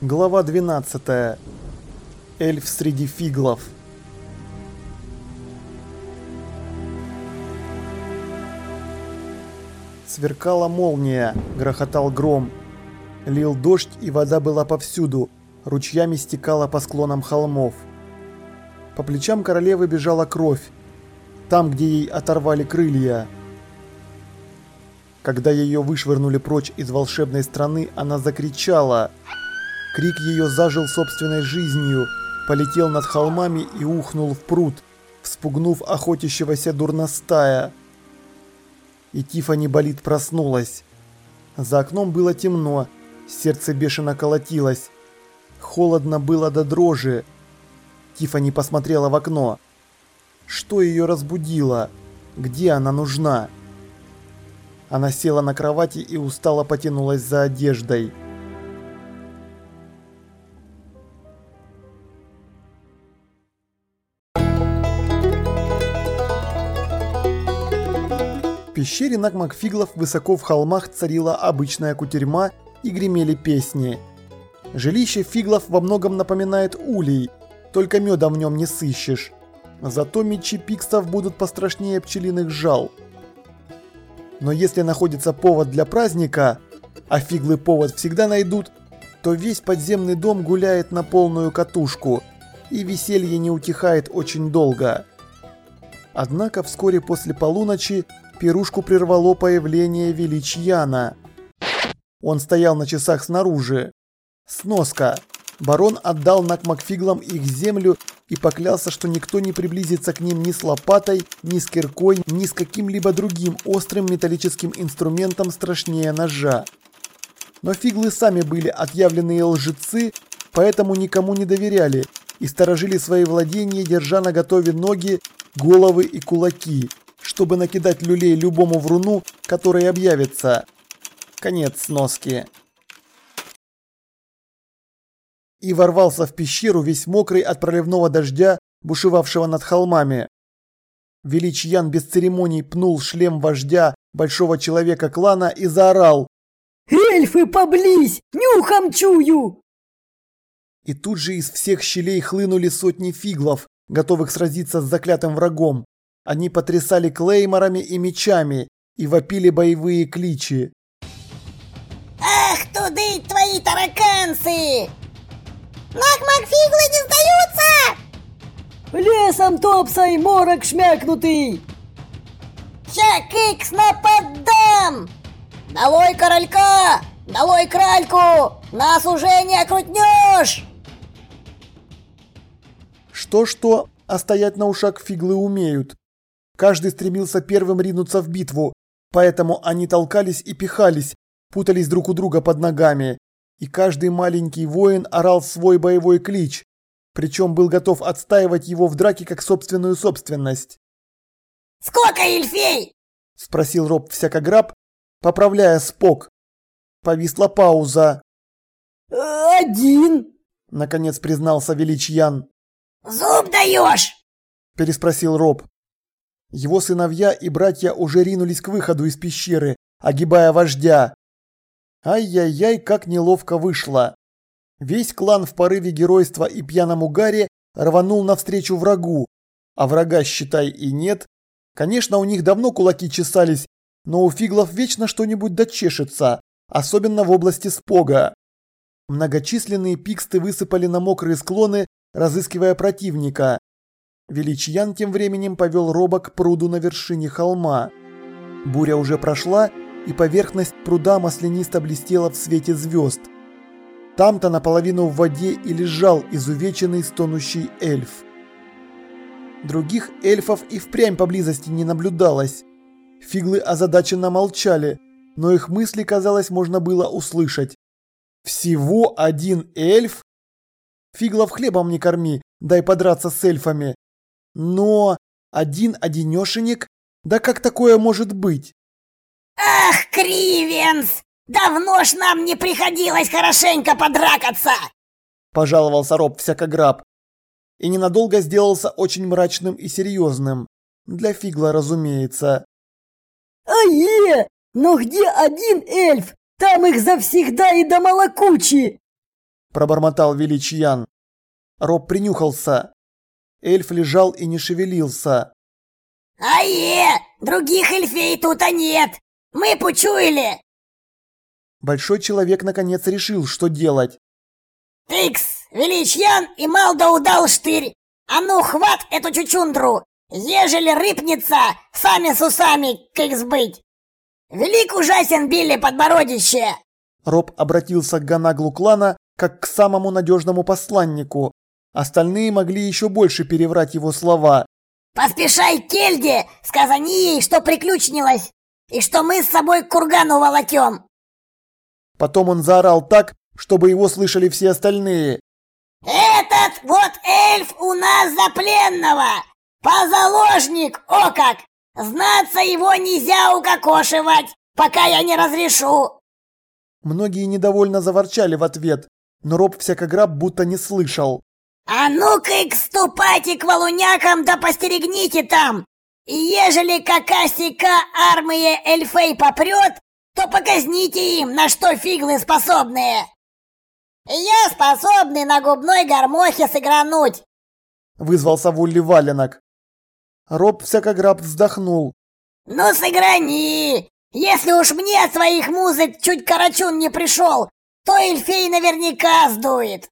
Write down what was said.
Глава 12. Эльф среди фиглов. Сверкала молния, грохотал гром. Лил дождь, и вода была повсюду, ручьями стекала по склонам холмов. По плечам королевы бежала кровь, там, где ей оторвали крылья. Когда ее вышвырнули прочь из волшебной страны, она закричала. Крик ее зажил собственной жизнью, полетел над холмами и ухнул в пруд, вспугнув охотящегося дурностая. И Тифани болит проснулась. За окном было темно, сердце бешено колотилось. Холодно было до дрожи. Тифани посмотрела в окно. Что ее разбудило? Где она нужна? Она села на кровати и устало потянулась за одеждой. Пещере Накмакфиглов высоко в холмах царила обычная кутерьма и гремели песни. Жилище фиглов во многом напоминает улей, только меда в нем не сыщешь. Зато мечи пиксов будут пострашнее пчелиных жал. Но если находится повод для праздника, а фиглы повод всегда найдут, то весь подземный дом гуляет на полную катушку, и веселье не утихает очень долго. Однако вскоре после полуночи пирушку прервало появление Величьяна. Он стоял на часах снаружи. Сноска. Барон отдал Накмакфиглам их землю и поклялся, что никто не приблизится к ним ни с лопатой, ни с киркой, ни с каким-либо другим острым металлическим инструментом страшнее ножа. Но фиглы сами были отъявленные лжецы, поэтому никому не доверяли и сторожили свои владения, держа на готове ноги, головы и кулаки, чтобы накидать люлей любому вруну, который объявится. Конец сноски и ворвался в пещеру весь мокрый от проливного дождя, бушевавшего над холмами. Величьян без церемоний пнул шлем вождя большого человека клана и заорал «Эльфы, поблизь! Нюхом чую!» И тут же из всех щелей хлынули сотни фиглов, готовых сразиться с заклятым врагом. Они потрясали клейморами и мечами и вопили боевые кличи. «Ах, туды твои тараканцы! Мак-мак-фиглы не сдаются! Лесом топсай, морок шмякнутый! Ща кикс нападам! Долой королька! Долой кральку! Нас уже не окрутнешь! Что-что, а стоять на ушах фиглы умеют. Каждый стремился первым ринуться в битву, поэтому они толкались и пихались, путались друг у друга под ногами, и каждый маленький воин орал свой боевой клич, причем был готов отстаивать его в драке как собственную собственность. «Сколько эльфей?» – спросил Роб всякограб, поправляя спок. Повисла пауза. «Один!» – наконец признался Величьян. «Зуб даешь?» – переспросил Роб. Его сыновья и братья уже ринулись к выходу из пещеры, огибая вождя. Ай-яй-яй, как неловко вышло. Весь клан в порыве геройства и пьяном угаре рванул навстречу врагу, а врага, считай, и нет. Конечно, у них давно кулаки чесались, но у фиглов вечно что-нибудь дочешется, особенно в области спога. Многочисленные пиксты высыпали на мокрые склоны, разыскивая противника. Величьян тем временем повел Роба к пруду на вершине холма. Буря уже прошла, и поверхность пруда маслянисто блестела в свете звезд. Там-то наполовину в воде и лежал изувеченный стонущий эльф. Других эльфов и впрямь поблизости не наблюдалось. Фиглы озадаченно молчали, но их мысли, казалось, можно было услышать. Всего один эльф? Фиглов хлебом не корми, дай подраться с эльфами. Но один-одинешенек? Да как такое может быть? Ах, Кривенс! Давно ж нам не приходилось хорошенько подракаться! Пожаловался Роб всякограб. И ненадолго сделался очень мрачным и серьезным. Для Фигла, разумеется. Ае! Но где один эльф? Там их завсегда и до малокучи! – пробормотал Величьян. Роб принюхался. Эльф лежал и не шевелился. «Ае! Других эльфей тут-то нет! Мы почуяли!» Большой человек наконец решил, что делать. «Тыкс, Величьян и Малда удал штырь! А ну, хват эту чучундру! Ежели рыпнется, сами с усами, как сбыть! Велик ужасен Билли подбородище!» Роб обратился к Ганаглу клана как к самому надежному посланнику. Остальные могли еще больше переврать его слова. «Поспешай к Кельде, сказани ей, что приключнилось, и что мы с собой к кургану волокем!» Потом он заорал так, чтобы его слышали все остальные. «Этот вот эльф у нас за пленного! Позаложник, о как! Знаться его нельзя укокошивать, пока я не разрешу!» Многие недовольно заворчали в ответ, но Роб всякограб будто не слышал. «А ну-ка, ступайте к валунякам да постерегните там! Ежели какая-сика армия эльфей попрет, то показните им, на что фиглы способные!» «Я способный на губной гармохе сыгрануть!» Вызвался Вулли Валенок. Роб всякограб вздохнул. «Ну сыграни! Если уж мне от своих музык чуть карачун не пришел, то Эльфей наверняка сдует!»